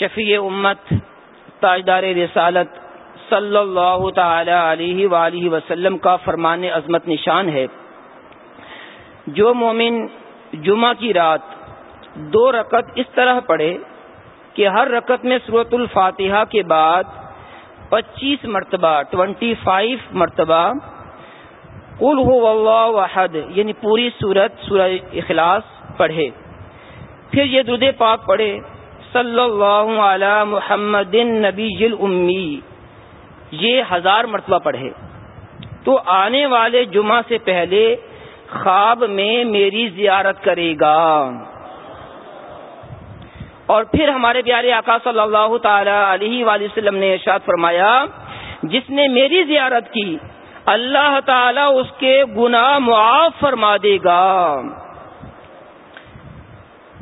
شفیع امت، تاجدار رسالت صلی اللہ تعالی علیہ وآلہ وسلم کا فرمان عظمت نشان ہے۔ جو مومن جمعہ کی رات دو رکت اس طرح پڑھے کہ ہر رکت میں صورت الفاتحہ کے بعد پچیس مرتبہ، ٹوینٹی فائیو مرتبہ کل ہو وحد یعنی پوری صورت سورہ اخلاص پڑھے۔ پھر یہ درد پاک پڑھے۔ صلی اللہ علی محمد نبی امی یہ ہزار مرتبہ پڑھے۔ تو آنے والے جمعہ سے پہلے خواب میں میری زیارت کرے گا۔ اور پھر ہمارے پیارے آقا صلی اللہ تعالی علیہ وآلہ وسلم نے ارشاد فرمایا، جس نے میری زیارت کی، اللہ تعالی اس کے گناہ معاف فرما دے گا۔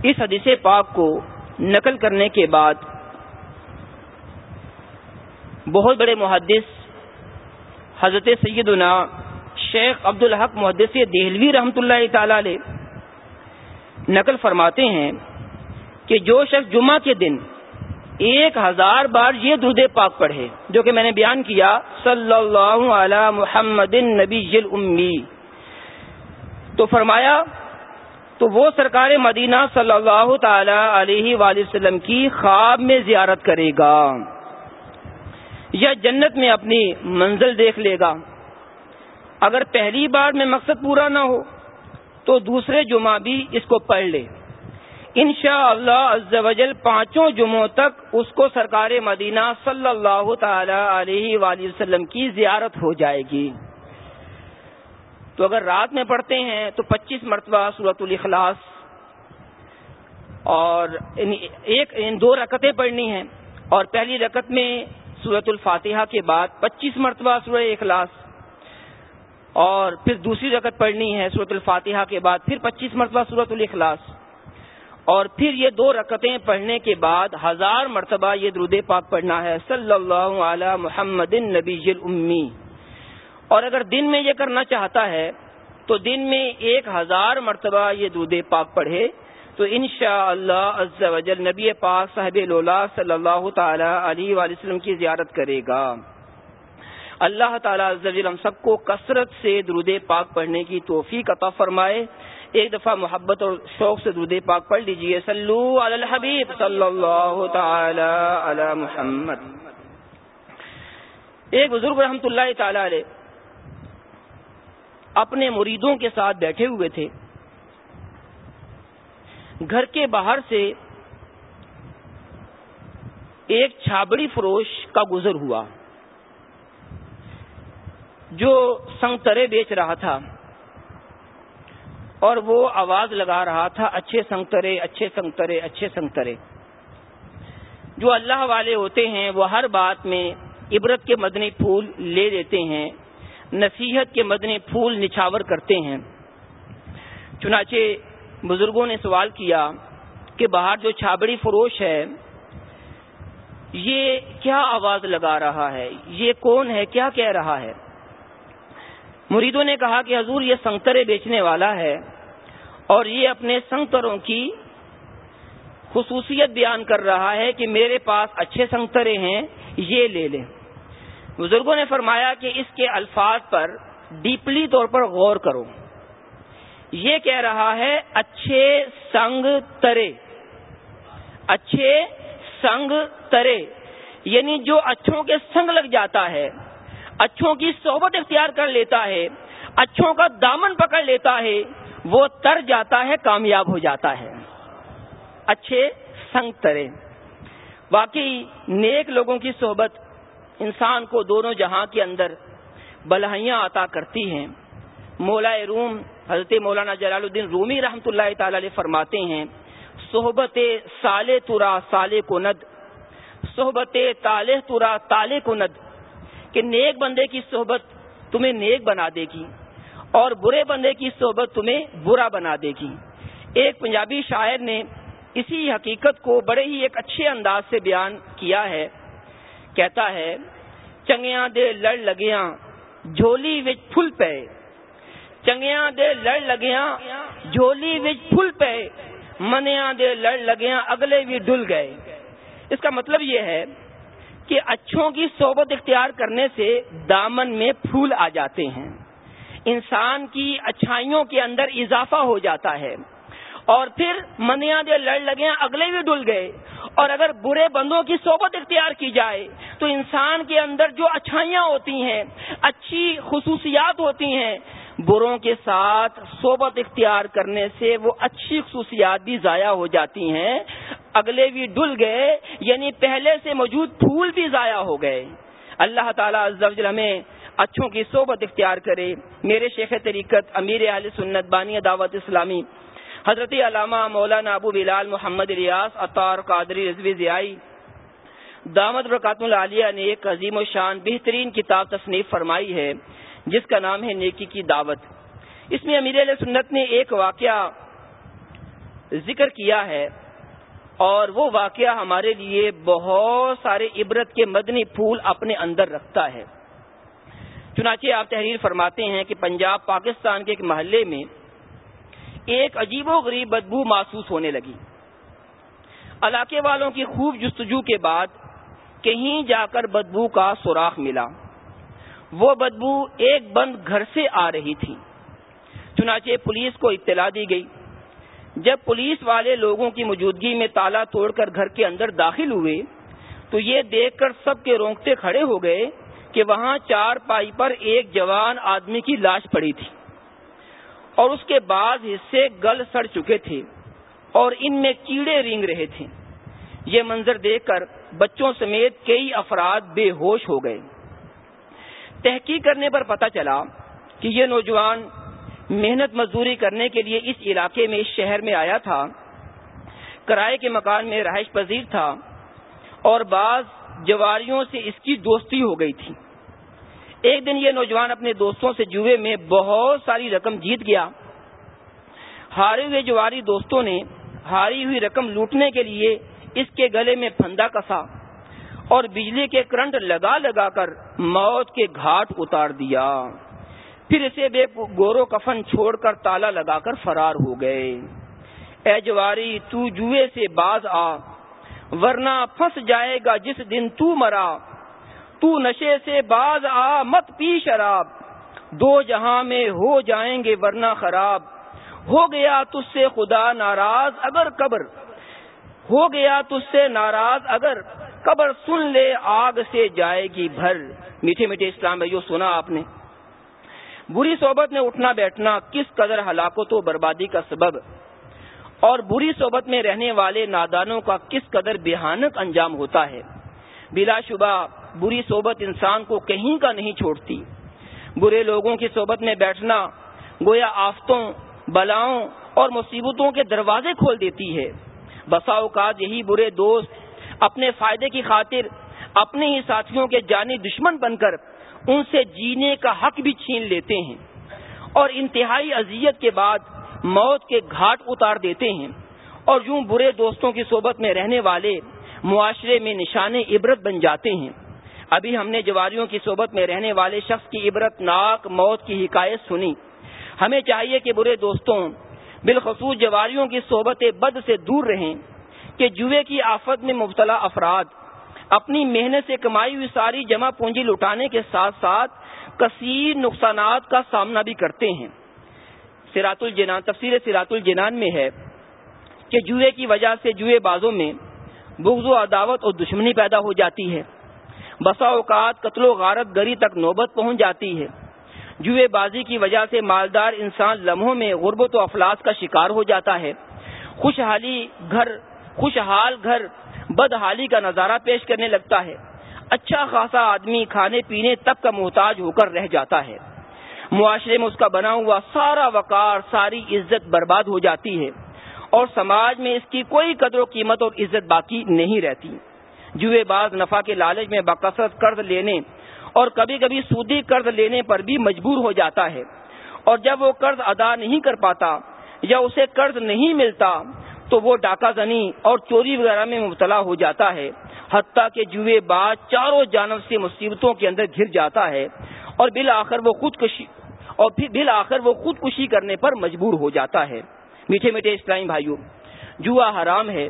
اس حدیث پاک کو نقل کرنے کے بعد بہت بڑے محدث حضرت سیدنا شیخ عبد الحق محدث دہلوی رحمۃ اللہ تعالی علیہ نقل فرماتے ہیں کہ جو شخص جمعہ کے دن ایک ہزار بار یہ درد پاک پڑھے، جو کہ میں نے بیان کیا، صلی اللہ علی محمد نبی امی تو فرمایا تو وہ سرکار مدینہ صلی اللہ تعالی علیہ وآلہ وسلم کی خواب میں زیارت کرے گا یا جنت میں اپنی منزل دیکھ لے گا۔ اگر پہلی بار میں مقصد پورا نہ ہو تو دوسرے جمعہ بھی اس کو پڑھ لے۔ ان شاء اللہ پانچوں جمعوں تک اس کو سرکار مدینہ صلی اللہ تعالی علیہ وآلہ وسلم کی زیارت ہو جائے گی۔ تو اگر رات میں پڑھتے ہیں تو پچیس مرتبہ صورت الاخلاص اور یعنی ایک یعنی دو رکتیں پڑھنی ہیں اور پہلی رکت میں صورت الفاتحہ کے بعد پچیس مرتبہ سورہ اخلاص اور پھر دوسری رکت پڑھنی ہے صورت الفاتحہ کے بعد پھر پچیس مرتبہ صورت الاخلاص اور پھر یہ دو رکتیں پڑھنے کے بعد ہزار مرتبہ یہ درود پاک پڑھنا ہے صلی اللہ علی محمد نبی امی اور اگر دن میں یہ کرنا چاہتا ہے، تو دن میں ایک ہزار مرتبہ یہ درود پاک پڑھے۔ تو ان شاء اللہ نبی پاک صاحب لولا صلی اللہ تعالی علیہ وسلم کی زیارت کرے گا۔ اللہ تعالیٰ ہم سب کو کثرت سے درود پاک پڑھنے کی توفیق عطا فرمائے۔ ایک دفعہ محبت اور شوق سے درود پاک پڑھ لیجیے سلو الحبیب صلی اللہ تعالی علی محمد۔ ایک بزرگ رحمت اللہ تعالی علیہ اپنے مریدوں کے ساتھ بیٹھے ہوئے تھے۔ گھر کے باہر سے ایک چھابڑی فروش کا گزر ہوا، جو سنگترے بیچ رہا تھا اور وہ آواز لگا رہا تھا، اچھے سنگترے اچھے سنگترے اچھے سنگترے۔ جو اللہ والے ہوتے ہیں، وہ ہر بات میں عبرت کے مدنی پھول لے لیتے ہیں۔ نصیحت کے مدنی پھول نچھاور کرتے ہیں۔ چنانچہ بزرگوں نے سوال کیا کہ باہر جو چھابڑی فروش ہے، یہ کیا آواز لگا رہا ہے؟ یہ کون ہے؟ کیا کہہ رہا ہے؟ مریدوں نے کہا کہ حضور یہ سنگترے بیچنے والا ہے اور یہ اپنے سنگتروں کی خصوصیت بیان کر رہا ہے کہ میرے پاس اچھے سنگترے ہیں، یہ لے لیں۔ بزرگوں نے فرمایا کہ اس کے الفاظ پر ڈیپلی طور پر غور کرو۔ یہ کہہ رہا ہے، اچھے سنگ ترے۔ اچھے سنگ ترے یعنی جو اچھوں کے سنگ لگ جاتا ہے، اچھوں کی صحبت اختیار کر لیتا ہے، اچھوں کا دامن پکڑ لیتا ہے، وہ تر جاتا ہے، کامیاب ہو جاتا ہے۔ اچھے سنگ ترے۔ باقی نیک لوگوں کی صحبت انسان کو دونوں جہاں کے اندر بلہیاں عطا کرتی ہیں۔ مولا روم، حضرت مولانا جلال الدین رومی رحمت اللہ تعالی علیہ فرماتے ہیں، صحبت سال تورا سال کو ند۔ صحبت تالح تورا تالے کو ند۔ کہ نیک بندے کی صحبت تمہیں نیک بنا دے گی اور برے بندے کی صحبت تمہیں برا بنا دے گی۔ ایک پنجابی شاعر نے اسی حقیقت کو بڑے ہی ایک اچھے انداز سے بیان کیا ہے۔ کہتا ہے، چنگیاں دے لڑ لگیاں، جھولی وچ پھل پے۔ چنگیاں دے لڑ لگیاں، جھولی وچ پھل پے۔ منیاں دے لڑ لگیاں، اگلے بھی ڈل گئے۔ اس کا مطلب یہ ہے کہ اچھوں کی صحبت اختیار کرنے سے دامن میں پھول آ جاتے ہیں۔ انسان کی اچھائیوں کے اندر اضافہ ہو جاتا ہے۔ اور پھر منیا دے لڑ لگے اگلے بھی ڈل گئے۔ اور اگر برے بندوں کی صحبت اختیار کی جائے، تو انسان کے اندر جو اچھائیاں ہوتی ہیں، اچھی خصوصیات ہوتی ہیں، بروں کے ساتھ صحبت اختیار کرنے سے وہ اچھی خصوصیات بھی ضائع ہو جاتی ہیں۔ اگلے بھی ڈل گئے یعنی پہلے سے موجود پھول بھی ضائع ہو گئے۔ اللہ تعالیٰ ہمیں اچھوں کی صحبت اختیار کرے۔ میرے شیخ طریقت امیر اہل سنت بانی دعوت اسلامی حضرت علامہ مولانا ابو بلال محمد ریاض اطار قادری، رضوی ضیائی، دامد برکات العالیہ نے ایک عظیم و شان، بہترین کتاب تصنیف فرمائی ہے، جس کا نام ہے نیکی کی دعوت۔ اس میں امیر علیہ سنت نے ایک واقعہ ذکر کیا ہے، اور وہ واقعہ ہمارے لیے بہت سارے عبرت کے مدنی پھول اپنے اندر رکھتا ہے۔ چنانچہ آپ تحریر فرماتے ہیں کہ پنجاب، پاکستان کے ایک محلے میں ایک عجیب و غریب بدبو محسوس ہونے لگی۔ علاقے والوں کی خوب جستجو کے بعد کہیں جا کر بدبو کا سوراخ ملا۔ وہ بدبو ایک بند گھر سے آ رہی تھی۔ چنانچہ پولیس کو اطلاع دی گئی۔ جب پولیس والے لوگوں کی موجودگی میں تالا توڑ کر گھر کے اندر داخل ہوئے، تو یہ دیکھ کر سب کے رونگتے کھڑے ہو گئے کہ وہاں چار پائی پر ایک جوان آدمی کی لاش پڑی تھی۔ اور اس کے بعض حصے گل سڑ چکے تھے اور ان میں کیڑے رینگ رہے تھے۔ یہ منظر دیکھ کر بچوں سمیت کئی افراد بے ہوش ہو گئے۔ تحقیق کرنے پر پتا چلا کہ یہ نوجوان محنت مزدوری کرنے کے لیے اس علاقے میں اس شہر میں آیا تھا، کرائے کے مکان میں رہائش پذیر تھا اور بعض جواریوں سے اس کی دوستی ہو گئی تھی۔ ایک دن یہ نوجوان اپنے دوستوں سے جوئے میں بہت ساری رقم جیت گیا۔ ہارے ہوئے جواری دوستوں نے ہاری ہوئی رقم لوٹنے کے لیے اس کے گلے میں پھندا کسا اور بجلی کے کرنٹ لگا لگا کر موت کے گھاٹ اتار دیا۔ پھر اسے بے گورو کفن چھوڑ کر تالا لگا کر فرار ہو گئے۔ اے جواری، تو جوئے سے باز آ، ورنہ پھنس جائے گا جس دن تو مرا۔ تو نشے سے باز آ مت پی شراب۔ دو جہاں میں ہو جائیں گے ورنہ خراب۔ ہو گیا تج سے خدا ناراض اگر قبر۔ ہو گیا تج سے ناراض اگر قبر سن لے آگ سے جائے گی بھر۔ میٹھے میٹھے اسلام بھائیو، سنا آپ نے۔ بری صحبت میں اٹھنا بیٹھنا کس قدر ہلاکت و بربادی کا سبب۔ اور بری صحبت میں رہنے والے نادانوں کا کس قدر بےحانک انجام ہوتا ہے۔ بلا شبہ بری صحبت انسان کو کہیں کا نہیں چھوڑتی۔ برے لوگوں کی صحبت میں بیٹھنا گویا آفتوں، بلاؤں اور مصیبتوں کے دروازے کھول دیتی ہے۔ بسا اوقات یہی برے دوست اپنے فائدے کی خاطر اپنے ہی ساتھیوں کے جانی دشمن بن کر ان سے جینے کا حق بھی چھین لیتے ہیں اور انتہائی اذیت کے بعد موت کے گھاٹ اتار دیتے ہیں۔ اور یوں برے دوستوں کی صحبت میں رہنے والے معاشرے میں نشان عبرت بن جاتے ہیں۔ ابھی ہم نے جواریوں کی صحبت میں رہنے والے شخص کی عبرت، ناک، موت کی حکایت سنی۔ ہمیں چاہیے کہ برے دوستوں، بالخصوص جواریوں کی صحبت بد سے دور رہیں، کہ جوئے کی آفت میں مبتلا افراد، اپنی محنت سے کمائی ہوئی ساری جمع پونجی لٹانے کے ساتھ ساتھ کثیر نقصانات کا سامنا بھی کرتے ہیں۔ سیرات الجنان تفصیل سیرات الجنان میں ہے کہ جوئے کی وجہ سے جوئے بازوں میں بغض و عداوت اور دشمنی پیدا ہو جاتی ہے۔ بسا اوقات قتل و غارت گری تک نوبت پہنچ جاتی ہے۔ جوئے بازی کی وجہ سے مالدار انسان لمحوں میں غربت و افلاس کا شکار ہو جاتا ہے۔ خوشحالی گھر، خوشحال گھر بدحالی کا نظارہ پیش کرنے لگتا ہے۔ اچھا خاصا آدمی کھانے پینے تک کا محتاج ہو کر رہ جاتا ہے۔ معاشرے میں اس کا بنا ہوا سارا وقار، ساری عزت برباد ہو جاتی ہے۔ اور سماج میں اس کی کوئی قدر و قیمت اور عزت باقی نہیں رہتی۔ جوئے باز نفع کے لالچ میں بکثرت قرض لینے اور کبھی کبھی سودی قرض لینے پر بھی مجبور ہو جاتا ہے۔ اور جب وہ قرض ادا نہیں کر پاتا یا اسے قرض نہیں ملتا تو وہ ڈاکہ زنی اور چوری وغیرہ میں مبتلا ہو جاتا ہے۔ حتیٰ کہ جوئے باز چاروں جانب سے مصیبتوں کے اندر گر جاتا ہے اور بالآخر وہ خودکشی اور پھر بالآخر وہ خودکشی کرنے پر مجبور ہو جاتا ہے۔ میٹھے میٹھے اسلام بھائیوں جوا حرام ہے۔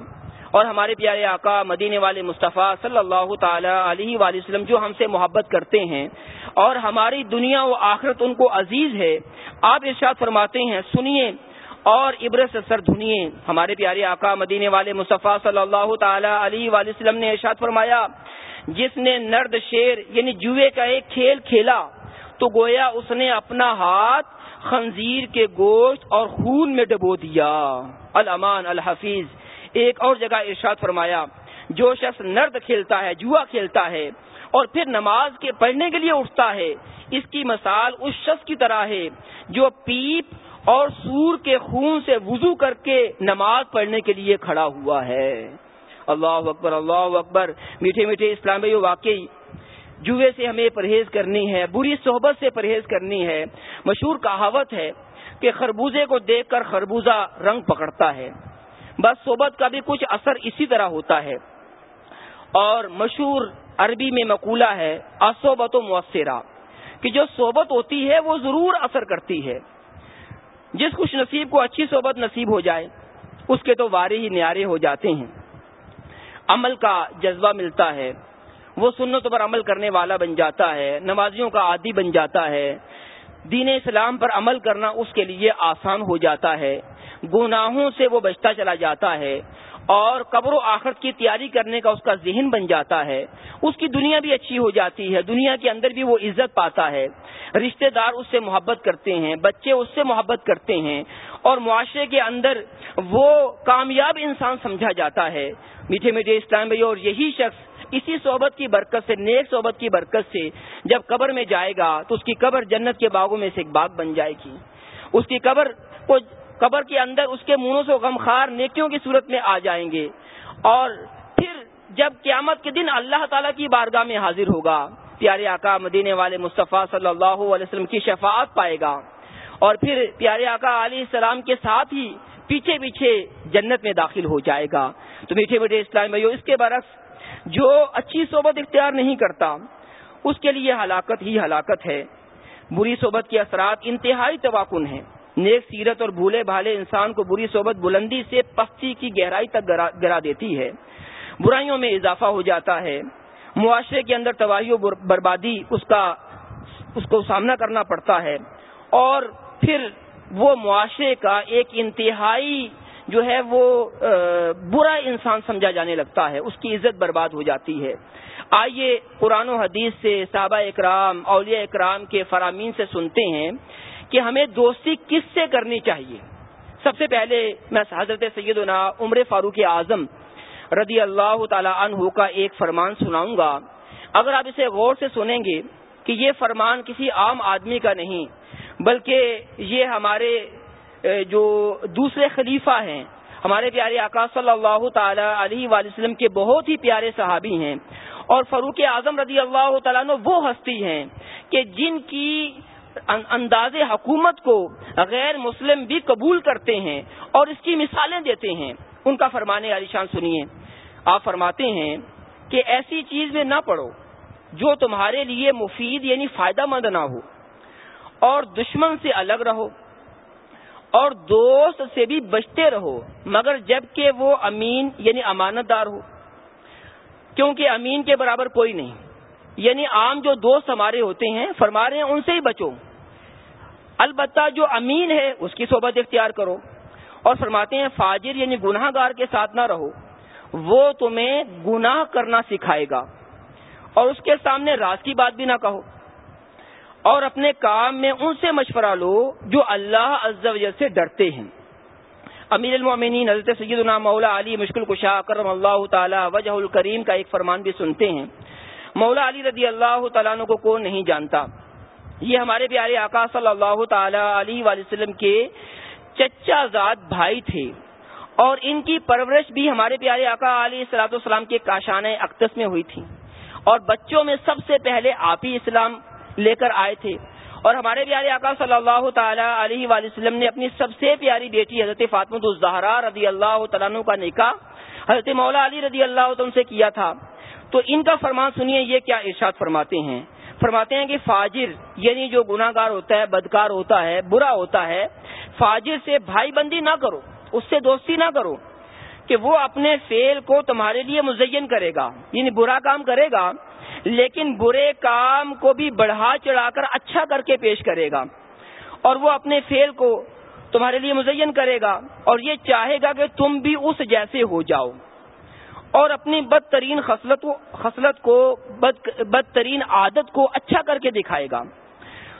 اور ہمارے پیارے آقا مدینے والے مصطفیٰ صلی اللہ تعالی علیہ وآلہ وسلم جو ہم سے محبت کرتے ہیں اور ہماری دنیا و آخرت ان کو عزیز ہے، آپ ارشاد فرماتے ہیں، سنیے اور عبرت سے سر دھنیے۔ ہمارے پیارے آقا مدینے والے مصطفیٰ صلی اللہ تعالی علیہ وآلہ وسلم نے ارشاد فرمایا، جس نے نرد شیر یعنی جوئے کا ایک کھیل کھیلا، تو گویا اس نے اپنا ہاتھ خنزیر کے گوشت اور خون میں ڈبو دیا۔ الامان الحفیظ۔ ایک اور جگہ ارشاد فرمایا، جو شخص نرد کھیلتا ہے، جوا کھیلتا ہے، اور پھر نماز کے پڑھنے کے لیے اٹھتا ہے، اس کی مثال اس شخص کی طرح ہے، جو پیپ اور سور کے خون سے وضو کر کے نماز پڑھنے کے لیے کھڑا ہوا ہے۔ اللہ اکبر اللہ اکبر۔ میٹھے میٹھے اسلام واقعی جوئے سے ہمیں پرہیز کرنی ہے، بری صحبت سے پرہیز کرنی ہے۔ مشہور کہاوت ہے کہ خربوزے کو دیکھ کر خربوزہ رنگ پکڑتا ہے۔ بس صحبت کا بھی کچھ اثر اسی طرح ہوتا ہے۔ اور مشہور عربی میں مقولہ ہے اصوبت و مؤثرہ کہ جو صحبت ہوتی ہے وہ ضرور اثر کرتی ہے۔ جس خوش نصیب کو اچھی صحبت نصیب ہو جائے، اس کے تو وارے ہی نیارے ہو جاتے ہیں۔ عمل کا جذبہ ملتا ہے، وہ سنتوں پر عمل کرنے والا بن جاتا ہے، نمازیوں کا عادی بن جاتا ہے۔ دین اسلام پر عمل کرنا اس کے لیے آسان ہو جاتا ہے۔ گناہوں سے وہ بچتا چلا جاتا ہے اور قبر و آخرت کی تیاری کرنے کا اس کا ذہن بن جاتا ہے۔ اس کی دنیا بھی اچھی ہو جاتی ہے، دنیا کے اندر بھی وہ عزت پاتا ہے۔ رشتہ دار اس سے محبت کرتے ہیں، بچے اس سے محبت کرتے ہیں اور معاشرے کے اندر وہ کامیاب انسان سمجھا جاتا ہے۔ میٹھے میٹھے اسلام بھائی، اور یہی شخص اسی صحبت کی برکت سے، نیک صحبت کی برکت سے جب قبر میں جائے گا تو اس کی قبر جنت کے باغوں میں سے ایک باغ بن جائے گی۔ اس کی قبر کو قبر کے اندر اس کے منہوں سے غمخار نیکیوں کی صورت میں آ جائیں گے۔ اور پھر جب قیامت کے دن اللہ تعالیٰ کی بارگاہ میں حاضر ہوگا، پیارے آقا مدینے والے مصطفیٰ صلی اللہ علیہ وسلم کی شفاعت پائے گا۔ اور پھر پیارے آقا علیہ السلام کے ساتھ ہی پیچھے پیچھے جنت میں داخل ہو جائے گا۔ تو میٹھے میٹھے اسلام بھائی اس کے برعکس جو اچھی صحبت اختیار نہیں کرتا، اس کے لیے ہلاکت ہی ہلاکت ہے۔ بری صحبت کے اثرات انتہائی توقن ہیں۔ نیک سیرت اور بھولے بھالے انسان کو بری صحبت بلندی سے پستی کی گہرائی تک گرا دیتی ہے۔ برائیوں میں اضافہ ہو جاتا ہے۔ معاشرے کے اندر تباہی و بربادی اس کا اس کو سامنا کرنا پڑتا ہے۔ اور پھر وہ معاشرے کا ایک انتہائی جو ہے وہ برا انسان سمجھا جانے لگتا ہے۔ اس کی عزت برباد ہو جاتی ہے۔ آئیے قرآن و حدیث سے صحابہ اکرام، اولیاء اکرام کے فرامین سے سنتے ہیں۔ کہ ہمیں دوستی کس سے کرنی چاہیے؟ سب سے پہلے میں حضرت سیدنا عمر فاروق اعظم رضی اللہ تعالی عنہ کا ایک فرمان سناؤں گا۔ اگر آپ اسے غور سے سنیں گے کہ یہ فرمان کسی عام آدمی کا نہیں، بلکہ یہ ہمارے جو دوسرے خلیفہ ہیں، ہمارے پیارے آقا صلی اللہ تعالی علیہ وآلہ وسلم کے بہت ہی پیارے صحابی ہیں۔ اور فروخ اعظم رضی اللہ تعالیٰ وہ ہستی ہیں کہ جن کی انداز حکومت کو غیر مسلم بھی قبول کرتے ہیں اور اس کی مثالیں دیتے ہیں۔ ان کا فرمانے علی شان سنیے۔ آپ فرماتے ہیں کہ ایسی چیز میں نہ پڑھو جو تمہارے لیے مفید یعنی فائدہ مند نہ ہو، اور دشمن سے الگ رہو، اور دوست سے بھی بچتے رہو، مگر جبکہ وہ امین یعنی امانت دار ہو، کیونکہ امین کے برابر کوئی نہیں۔ یعنی عام جو دوست ہمارے ہوتے ہیں، فرما رہے ہیں ان سے ہی بچو۔ البتہ جو امین ہے، اس کی صحبت اختیار کرو۔ اور فرماتے ہیں، فاجر یعنی گناہ گار کے ساتھ نہ رہو۔ وہ تمہیں گناہ کرنا سکھائے گا۔ اور اس کے سامنے راز کی بات بھی نہ کہو۔ اور اپنے کام میں ان سے مشورہ لو جو اللہ عز و جل سے ڈرتے ہیں۔ امیر المومنین حضرت سیدنا مولا علی مشکل کشا، کرم اللہ تعالی، وجہ الکریم کا ایک فرمان بھی سنتے ہیں۔ مولا علی رضی اللہ تعالیٰ کو کون نہیں جانتا؟ یہ ہمارے پیارے آقا صلی اللہ تعالی علیہ وسلم کے چچا زاد بھائی تھے۔ اور ان کی پرورش بھی ہمارے پیارے آقا علیہ السلاۃ السلام کے کاشان اقدس میں ہوئی تھی۔ اور بچوں میں سب سے پہلے آپ ہی اسلام لے کر آئے تھے۔ اور ہمارے پیارے آقا صلی اللہ تعالی علیہ وسلم نے اپنی سب سے پیاری بیٹی حضرت فاطمۃ الزہرا رضی اللہ تعالیٰ کا نکاح حضرت مولا علی رضی اللہ تعالیٰ سے کیا تھا۔ تو ان کا فرمان سنیے یہ کیا ارشاد فرماتے ہیں؟ فرماتے ہیں کہ فاجر یعنی جو گناہ گار ہوتا ہے، بدکار ہوتا ہے، برا ہوتا ہے، فاجر سے بھائی بندی نہ کرو، اس سے دوستی نہ کرو، کہ وہ اپنے فیل کو تمہارے لیے مزین کرے گا یعنی برا کام کرے گا، لیکن برے کام کو بھی بڑھا چڑھا کر اچھا کر کے پیش کرے گا، اور وہ اپنے فیل کو تمہارے لیے مزین کرے گا، اور یہ چاہے گا کہ تم بھی اس جیسے ہو جاؤ۔ اور اپنی بدترین خصلت خصلت کو، بد بدترین عادت کو اچھا کر کے دکھائے گا۔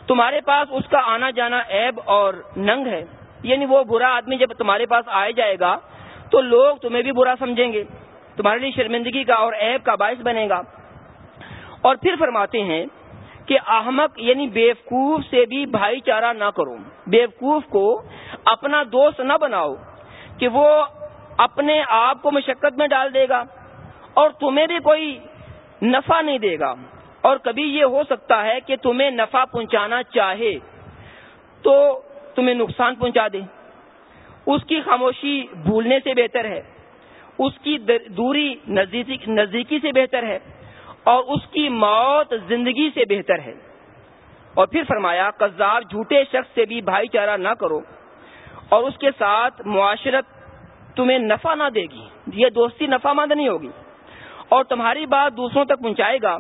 تمہارے پاس اس کا آنا جانا عیب اور ننگ ہے۔ یعنی وہ برا آدمی جب تمہارے پاس آئے جائے گا، تو لوگ تمہیں بھی برا سمجھیں گے۔ تمہارے لیے شرمندگی کا اور عیب کا باعث بنے گا۔ اور پھر فرماتے ہیں کہ احمق یعنی بیوقوف سے بھی بھائی چارہ نہ کرو۔ بیوقوف کو اپنا دوست نہ بناؤ کہ وہ اپنے آپ کو مشقت میں ڈال دے گا اور تمہیں بھی کوئی نفع نہیں دے گا۔ اور کبھی یہ ہو سکتا ہے کہ تمہیں نفع پہنچانا چاہے تو تمہیں نقصان پہنچا دے۔ اس کی خاموشی بھولنے سے بہتر ہے۔ اس کی دوری نزدیکی سے بہتر ہے۔ اور اس کی موت زندگی سے بہتر ہے۔ اور پھر فرمایا، قذاب جھوٹے شخص سے بھی بھائی چارہ نہ کرو۔ اور اس کے ساتھ معاشرت تمہیں نفع نہ دے گی۔ یہ دوستی نفع مند نہیں ہوگی۔ اور تمہاری بات دوسروں تک پہنچائے گا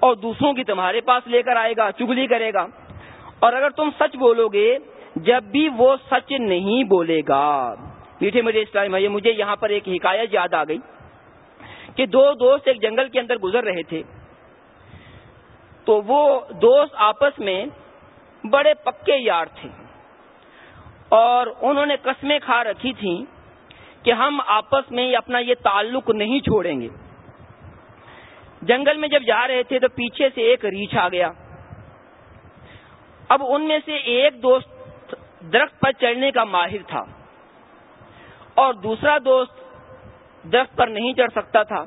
اور دوسروں کی تمہارے پاس لے کر آئے گا، چگلی کرے گا۔ اور اگر تم سچ بولو گے، جب بھی وہ سچ نہیں بولے گا۔ میٹھے مجھے اسلام بھائی مجھے یہاں پر ایک حکایت یاد آ گئی کہ دو دوست ایک جنگل کے اندر گزر رہے تھے۔ تو وہ دوست آپس میں بڑے پکے یار تھے۔ اور انہوں نے قسمیں کھا رکھی تھیں۔ کہ ہم آپس میں اپنا یہ تعلق نہیں چھوڑیں گے۔ جنگل میں جب جا رہے تھے تو پیچھے سے ایک ریچھ آ گیا۔ اب ان میں سے ایک دوست درخت پر چڑھنے کا ماہر تھا اور دوسرا دوست درخت پر نہیں چڑھ سکتا تھا۔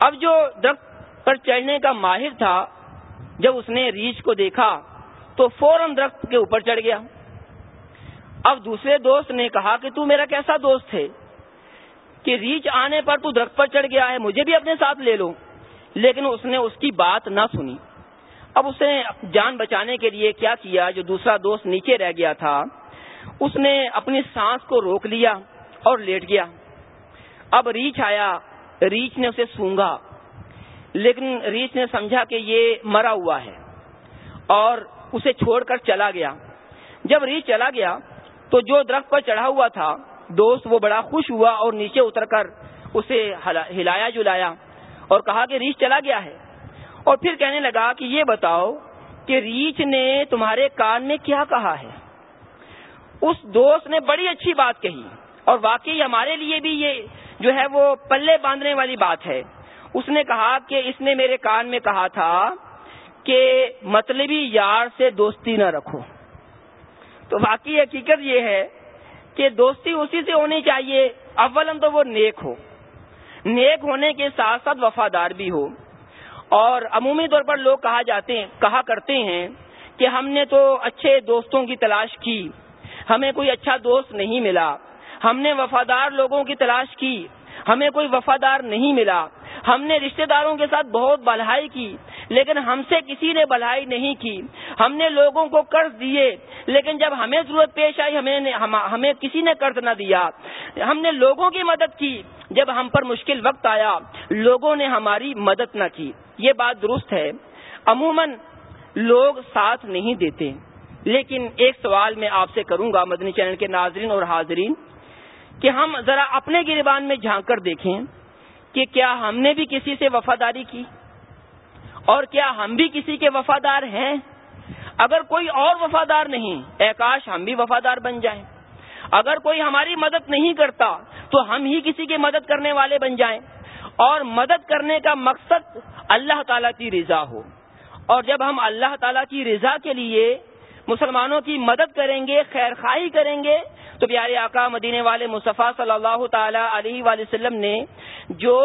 اب جو درخت پر چڑھنے کا ماہر تھا، جب اس نے ریچھ کو دیکھا تو فوراً درخت کے اوپر چڑھ گیا۔ اب دوسرے دوست نے کہا کہ تو میرا کیسا دوست ہے کہ ریچھ آنے پر تو درخت پر چڑھ گیا ہے، مجھے بھی اپنے ساتھ لے لو۔ لیکن اس نے اس کی بات نہ سنی۔ اب اس نے جان بچانے کے لیے کیا کیا؟ جو دوسرا دوست نیچے رہ گیا تھا، اس نے اپنی سانس کو روک لیا اور لیٹ گیا۔ اب ریچھ آیا ریچھ نے اسے سونگا، لیکن ریچھ نے سمجھا کہ یہ مرا ہوا ہے اور اسے چھوڑ کر چلا گیا۔ جب ریچھ چلا گیا تو جو درخت پر چڑھا ہوا تھا، دوست وہ بڑا خوش ہوا اور نیچے اتر کر اسے ہلایا جلایا اور کہا کہ ریچھ چلا گیا ہے۔ اور پھر کہنے لگا کہ یہ بتاؤ کہ ریچھ نے تمہارے کان میں کیا کہا ہے۔ اس دوست نے بڑی اچھی بات کہی اور واقعی ہمارے لیے بھی یہ جو ہے وہ پلے باندھنے والی بات ہے۔ اس نے کہا کہ اس نے میرے کان میں کہا تھا کہ مطلبی یار سے دوستی نہ رکھو۔ تو واقعی حقیقت یہ ہے کہ دوستی اسی سے ہونی چاہیے اولم تو وہ نیک ہو۔ نیک ہونے کے ساتھ ساتھ وفادار بھی ہو۔ اور عمومی طور پر لوگ کہا جاتے ہیں، کہا کرتے ہیں کہ ہم نے تو اچھے دوستوں کی تلاش کی، ہمیں کوئی اچھا دوست نہیں ملا۔ ہم نے وفادار لوگوں کی تلاش کی، ہمیں کوئی وفادار نہیں ملا۔ ہم نے رشتہ داروں کے ساتھ بہت بلہائی کی لیکن ہم سے کسی نے بلہائی نہیں کی۔ ہم نے لوگوں کو قرض دیے، لیکن جب ہمیں ضرورت پیش آئی، ہمیں ہمیں کسی نے قرض نہ دیا۔ ہم نے لوگوں کی مدد کی۔ جب ہم پر مشکل وقت آیا، لوگوں نے ہماری مدد نہ کی۔ یہ بات درست ہے۔ عموماً لوگ ساتھ نہیں دیتے۔ لیکن ایک سوال میں آپ سے کروں گا، مدنی چینل کے ناظرین اور حاضرین، کہ ہم ذرا اپنے گربان میں جھانک کر دیکھیں کہ کیا ہم نے بھی کسی سے وفاداری کی؟ اور کیا ہم بھی کسی کے وفادار ہیں؟ اگر کوئی اور وفادار نہیں، اے کاش ہم بھی وفادار بن جائیں۔ اگر کوئی ہماری مدد نہیں کرتا، تو ہم ہی کسی کی مدد کرنے والے بن جائیں۔ اور مدد کرنے کا مقصد اللہ تعالیٰ کی رضا ہو۔ اور جب ہم اللہ تعالیٰ کی رضا کے لیے مسلمانوں کی مدد کریں گے خیر خواہی کریں گے تو پیارے آقا مدینے والے مصطفیٰ صلی اللہ تعالی علیہ وآلہ وسلم نے جو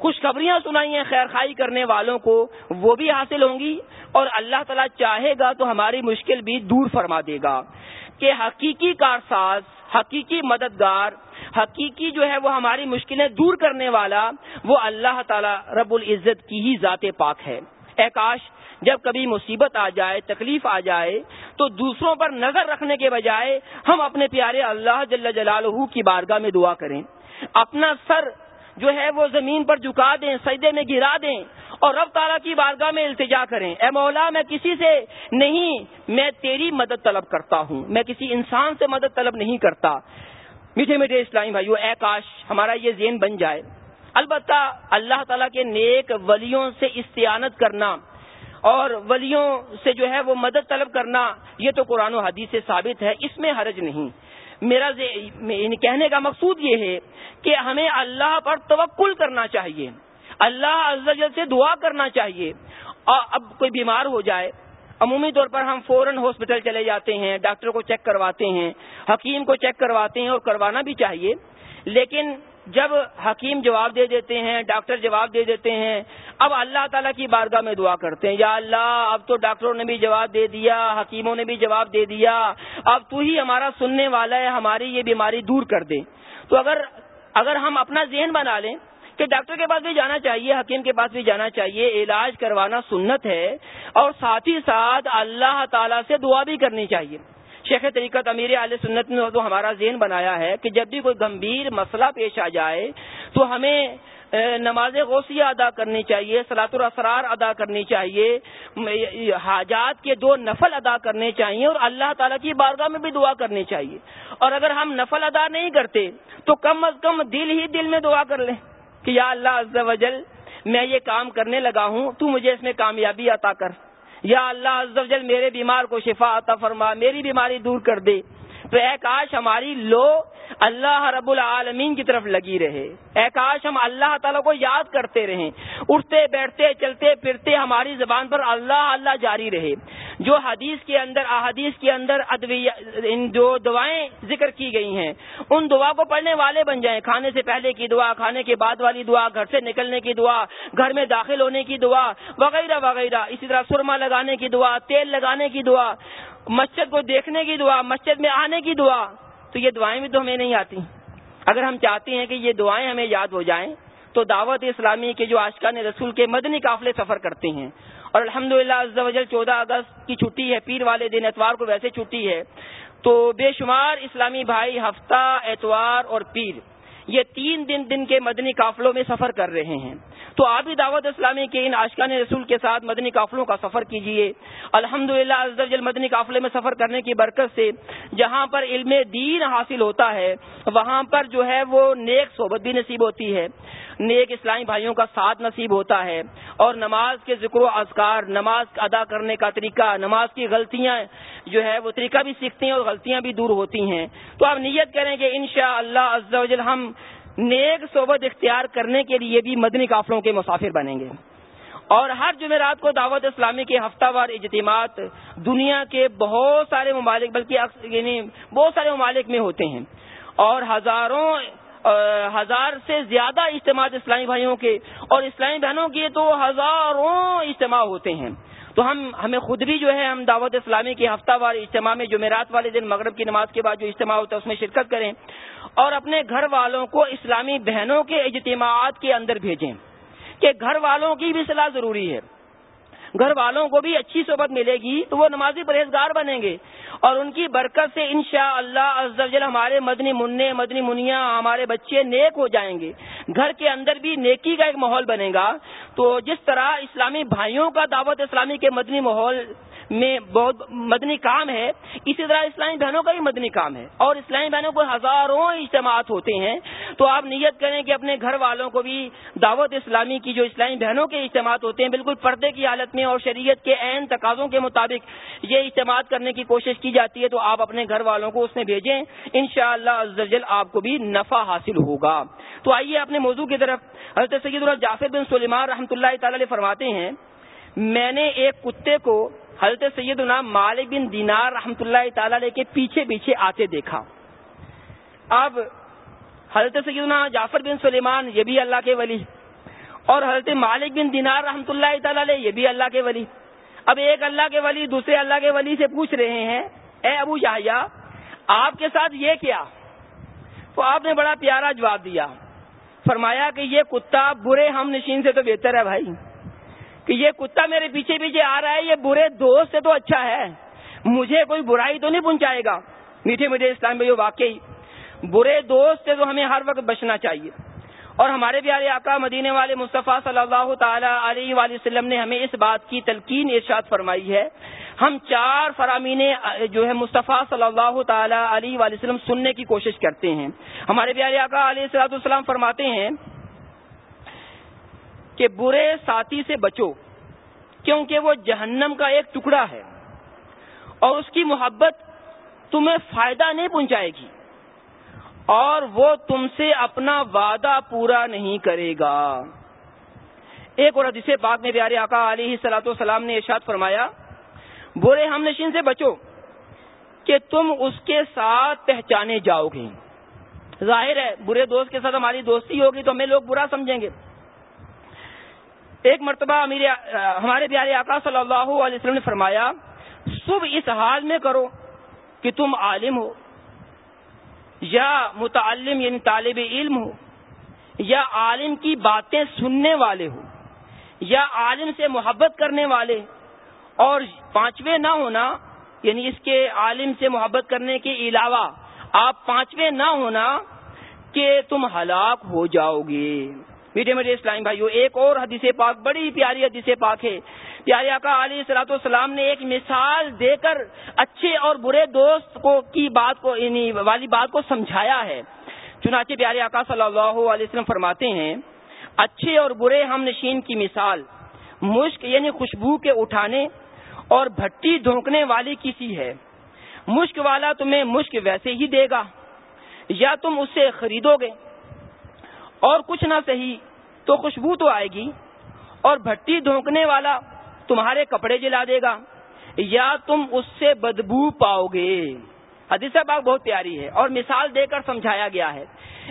خوشخبریاں سنائی ہیں خیر خائی کرنے والوں کو، وہ بھی حاصل ہوں گی۔ اور اللہ تعالیٰ چاہے گا تو ہماری مشکل بھی دور فرما دے گا کہ حقیقی کارساز، حقیقی مددگار، حقیقی جو ہے وہ ہماری مشکلیں دور کرنے والا، وہ اللہ تعالیٰ رب العزت کی ہی ذات پاک ہے۔ اے کاش جب کبھی مصیبت آ جائے، تکلیف آ جائے، تو دوسروں پر نظر رکھنے کے بجائے ہم اپنے پیارے اللہ جل جلالہ کی بارگاہ میں دعا کریں۔ اپنا سر جو ہے وہ زمین پر جھکا دیں، سجدے میں گرا دیں اور رب تعالیٰ کی بارگاہ میں التجا کریں۔ اے مولا، میں کسی سے نہیں، میں تیری مدد طلب کرتا ہوں۔ میں کسی انسان سے مدد طلب نہیں کرتا۔ میٹھے میٹھے اسلامی بھائیو، اے کاش ہمارا یہ ذہن بن جائے۔ البتہ اللہ تعالیٰ کے نیک ولیوں سے استعانت کرنا اور ولیوں سے جو ہے وہ مدد طلب کرنا یہ تو قرآن و حدیث سے ثابت ہے، اس میں حرج نہیں۔ میرا یعنی کہنے کا مقصود یہ ہے کہ ہمیں اللہ پر توکل کرنا چاہیے۔ اللہ سے دعا کرنا چاہیے۔ اور اب کوئی بیمار ہو جائے، عمومی طور پر ہم فوراً ہاسپٹل چلے جاتے ہیں، ڈاکٹر کو چیک کرواتے ہیں، حکیم کو چیک کرواتے ہیں اور کروانا بھی چاہیے، لیکن جب حکیم جواب دے دیتے ہیں، ڈاکٹر جواب دے دیتے ہیں، اب اللہ تعالیٰ کی بارگاہ میں دعا کرتے ہیں، یا اللہ، اب تو ڈاکٹروں نے بھی جواب دے دیا، حکیموں نے بھی جواب دے دیا، اب تو ہی ہمارا سننے والا ہے، ہماری یہ بیماری دور کر دے۔ تو اگر اگر ہم اپنا ذہن بنا لیں کہ ڈاکٹر کے پاس بھی جانا چاہیے، حکیم کے پاس بھی جانا چاہیے، علاج کروانا سنت ہے، اور ساتھ ہی ساتھ اللہ تعالیٰ سے دعا بھی کرنی چاہیے۔ شیخ طریقت امیر علیہ سنت نے تو ہمارا ذہن بنایا ہے کہ جب بھی کوئی گمبھیر مسئلہ پیش آ جائے تو ہمیں نماز غوثیہ ادا کرنی چاہیے سلاط الاسرار ادا کرنی چاہیے حاجات کے دو نفل ادا کرنے چاہیے اور اللہ تعالیٰ کی بارگاہ میں بھی دعا کرنی چاہیے۔ اور اگر ہم نفل ادا نہیں کرتے تو کم از کم دل ہی دل میں دعا کر لیں کہ یا اللہ عز و جل میں یہ کام کرنے لگا ہوں، تو مجھے اس میں کامیابی عطا کر۔ یا اللہ عز و جل میرے بیمار کو شفا عطا فرما، میری بیماری دور کر دے۔ تو اے کاش ہماری لو اللہ رب العالمین کی طرف لگی رہے۔ اے کاش ہم اللہ تعالیٰ کو یاد کرتے رہیں۔ اٹھتے بیٹھتے چلتے پھرتے ہماری زبان پر اللہ اللہ جاری رہے۔ جو حدیث کے اندر، احادیث کے اندر جو دعائیں ذکر کی گئی ہیں۔ ان دعا کو پڑھنے والے بن جائیں۔ کھانے سے پہلے کی دعا، کھانے کے بعد والی دعا، گھر سے نکلنے کی دعا، گھر میں داخل ہونے کی دعا، وغیرہ وغیرہ۔ اسی طرح سرما لگانے کی دعا، تیل لگانے کی دعا، مسجد کو دیکھنے کی دعا، مسجد میں آنے کی دعا۔ تو یہ دعائیں بھی تو ہمیں نہیں آتی۔ اگر ہم چاہتے ہیں کہ یہ دعائیں ہمیں یاد ہو جائیں، تو دعوت اسلامی کے جو آشقان رسول کے مدنی قافلے سفر کرتے ہیں۔ اور الحمد للہ چودہ اگست کی چھٹی ہے، پیر والے دن اتوار کو ویسے چھٹی ہے۔ تو بے شمار اسلامی بھائی ہفتہ، اتوار اور پیر، یہ تین دن دن کے مدنی قافلوں میں سفر کر رہے ہیں۔ تو آپ بھی دعوت اسلامی کے ان آشقان رسول کے ساتھ مدنی قافلوں کا سفر کیجیے الحمد للہ مدنی قافلے میں سفر کرنے کی برکت سے جہاں پر علم دین حاصل ہوتا ہے، وہاں پر جو ہے وہ نیک صحبت بھی نصیب ہوتی ہے۔ نیک اسلامی بھائیوں کا ساتھ نصیب ہوتا ہے۔ اور نماز کے ذکر و اذکار، نماز ادا کرنے کا طریقہ، نماز کی غلطیاں جو ہے وہ طریقہ بھی سیکھتے ہیں اور غلطیاں بھی دور ہوتی ہیں۔ تو آپ نیت کریں کہ ان شاء اللہ ہم نیک صحبت اختیار کرنے کے لیے بھی مدنی قافلوں کے مسافر بنیں گے۔ اور ہر جمعرات کو دعوت اسلامی کے ہفتہ وار اجتماعات دنیا کے بہت سارے ممالک، بلکہ یعنی بہت سارے ممالک میں ہوتے ہیں۔ اور ہزاروں، ہزار سے زیادہ اجتماعات اسلامی بھائیوں کے، اور اسلامی بہنوں کے تو ہزاروں اجتماع ہوتے ہیں۔ تو ہم، ہمیں خود بھی جو ہے، ہم دعوت اسلامی کے ہفتہ وار اجتماع میں جمعرات والے دن، مغرب کی نماز کے بعد جو اجتماع ہوتا ہے، اس میں شرکت کریں۔ اور اپنے گھر والوں کو اسلامی بہنوں کے اجتماعات کے اندر بھیجیں کہ گھر والوں کی بھی صلاح ضروری ہے۔ گھر والوں کو بھی اچھی صحبت ملے گی تو وہ نمازی پرہیزگار بنیں گے اور ان کی برکت سے انشاء اللہ ہمارے مدنی منع، مدنی منیا ہمارے بچے نیک ہو جائیں گے۔ گھر کے اندر بھی نیکی کا ایک ماحول بنے گا۔ تو جس طرح اسلامی بھائیوں کا دعوت اسلامی کے مدنی ماحول میں بہت مدنی کام ہے۔ اسی طرح اسلامی بہنوں کا بھی مدنی کام ہے۔ اور اسلامی بہنوں کو ہزاروں اجتماعات ہوتے ہیں۔ تو آپ نیت کریں کہ اپنے گھر والوں کو بھی دعوت اسلامی کی، جو اسلامی بہنوں کے اجتماعات ہوتے ہیں، بالکل پردے کی حالت میں اور شریعت کے عین تقاضوں کے مطابق یہ اجتماعات کرنے کی کوشش کی جاتی ہے، تو آپ اپنے گھر والوں کو اس میں بھیجیں۔ ان شاء اللہ آپ کو بھی نفع حاصل ہوگا۔ تو آئیے اپنے موضوع کی طرف۔ حضرت سید اللہ جعفر بن سلیمان رحمۃ اللہ تعالی فرماتے ہیں، میں نے ایک کتے کو حضرت سید مالک بن دینار رحمت اللہ تعالی کے پیچھے پیچھے آتے دیکھا۔ اب حضرت سیدنا جعفر بن سلیمان یہ بھی اللہ کے ولی، اور حضرت مالک بن دینار رحمت اللہ تعالی یہ بھی اللہ کے ولی۔ اب ایک اللہ کے ولی دوسرے اللہ کے ولی سے پوچھ رہے ہیں، اے ابو جاہیا آپ کے ساتھ یہ کیا؟ تو آپ نے بڑا پیارا جواب دیا۔ فرمایا کہ یہ کتا برے ہم نشین سے تو بہتر ہے بھائی۔ کہ یہ کتا میرے پیچھے پیچھے آ رہا ہے، یہ برے دوست سے تو اچھا ہے۔ مجھے کوئی برائی تو نہیں پہنچائے گا۔ میٹھے میٹھے اسلام بھائی واقعی برے دوست سے تو ہمیں ہر وقت بچنا چاہیے۔ اور ہمارے پیارے آقا مدینے والے مصطفیٰ صلی اللہ تعالی علیہ وآلہ وسلم نے ہمیں اس بات کی تلقین ارشاد فرمائی ہے۔ ہم چار فرامین، جو ہے مصطفیٰ صلی اللہ تعالی علیہ وآلہ وسلم سننے کی کوشش کرتے ہیں۔ ہمارے پیارے آقا علیہ السلاۃ السلام فرماتے ہیں کہ برے ساتھی سے بچو، کیونکہ وہ جہنم کا ایک ٹکڑا ہے۔ اور اس کی محبت تمہیں فائدہ نہیں پہنچائے گی۔ اور وہ تم سے اپنا وعدہ پورا نہیں کرے گا۔ ایک اور حدیث پاک میں پیارے آقا علیہ سلاۃ والسلام نے ارشاد فرمایا، برے ہم نشین سے بچو کہ تم اس کے ساتھ پہچانے جاؤ گے۔ ظاہر ہے، برے دوست کے ساتھ ہماری دوستی ہوگی تو ہمیں لوگ برا سمجھیں گے۔ ایک مرتبہ ہمارے پیارے آقا صلی اللہ علیہ وسلم نے فرمایا، صبح اس حال میں کرو کہ تم عالم ہو، یا متعلم یعنی طالب علم ہو، یا عالم کی باتیں سننے والے ہو، یا عالم سے محبت کرنے والے، اور پانچویں نہ ہونا یعنی اس کے عالم سے محبت کرنے کے علاوہ آپ پانچویں نہ ہونا کہ تم ہلاک ہو جاؤ گے۔ میٹھے میٹھے اسلام بھائیو، ایک اور حدیث پاک، بڑی پیاری حدیث پاک ہے۔ پیارے آقا علی سلاۃ والسلام نے ایک مثال دے کر اچھے اور برے دوست کو کی بات کو یعنی والی بات کو سمجھایا ہے۔ چنانچہ پیارے آقا صلی اللہ علیہ وسلم فرماتے ہیں، اچھے اور برے ہم نشین کی مثال، مشک یعنی خوشبو کے اٹھانے اور بھٹی دھونکنے والی کسی ہے۔ مشک والا تمہیں مشک ویسے ہی دے گا، یا تم اسے خریدو گے۔ اور کچھ نہ صحیح تو خوشبو تو آئے گی اور بھٹی دھونکنے والا تمہارے کپڑے جلا دے گا۔ یا تم اس سے بدبو پاؤ گے۔ حدیث پاک بہت پیاری ہے اور مثال دے کر سمجھایا گیا ہے۔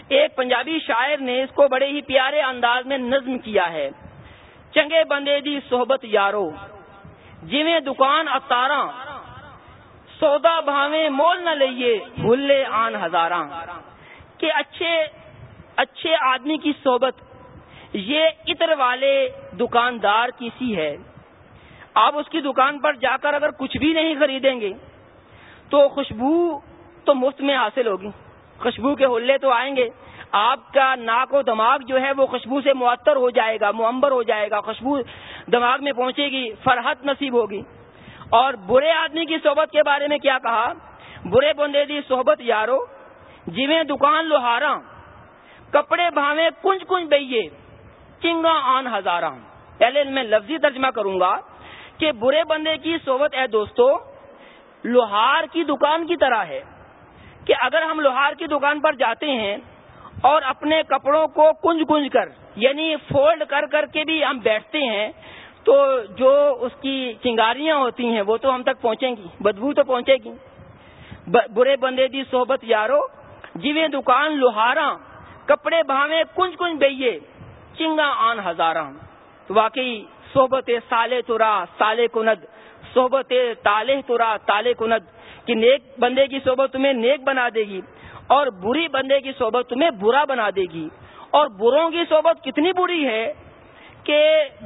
ایک پنجابی شاعر نے اس کو بڑے ہی پیارے انداز میں نظم کیا ہے۔ چنگے بندے دی صحبت یارو، جویں دکان اتارا سودا بھاویں مول نہ لئیے بھولے آن ہزاراں۔ کہ اچھے اچھے آدمی کی صحبت، یہ عطر والے دکاندار کی سی ہے۔ آپ اس کی دکان پر جا کر اگر کچھ بھی نہیں خریدیں گے، تو خوشبو تو مفت میں حاصل ہوگی۔ خوشبو کے ہلے تو آئیں گے۔ آپ کا ناک و دماغ جو ہے وہ خوشبو سے معطر ہو جائے گا معمبر ہو جائے گا۔ خوشبو دماغ میں پہنچے گی، فرحت نصیب ہوگی۔ اور برے آدمی کی صحبت کے بارے میں کیا کہا؟ برے بندے دی صحبت یارو، جویں دکان لوہارا کپڑے بھاوے کنج کنج بئیے چنگا آن ہزارہ پہلے میں لفظی ترجمہ کروں گا کہ برے بندے کی صحبت ہے دوستو، لوہار کی دکان کی طرح ہے کہ اگر ہم لوہار کی دکان پر جاتے ہیں اور اپنے کپڑوں کو کنج کنج کر یعنی فولڈ کر کر کے بھی ہم بیٹھتے ہیں، تو جو اس کی چنگاریاں ہوتی ہیں، وہ تو ہم تک پہنچیں گی، بدبو تو پہنچے گی۔ برے بندے دی صحبت، یارو جیویں دکان لوہارا کپڑے بھاوے کنج کنج بئیے چنگا آن ہزارہ واقعی صحبت سالے تورا سالے کند صحبت تالے تورا تالے کند کہ نیک بندے کی صحبت تمہیں نیک بنا دے گی، اور بری بندے کی صحبت تمہیں برا بنا دے گی۔ اور بروں کی صحبت کتنی بری ہے کہ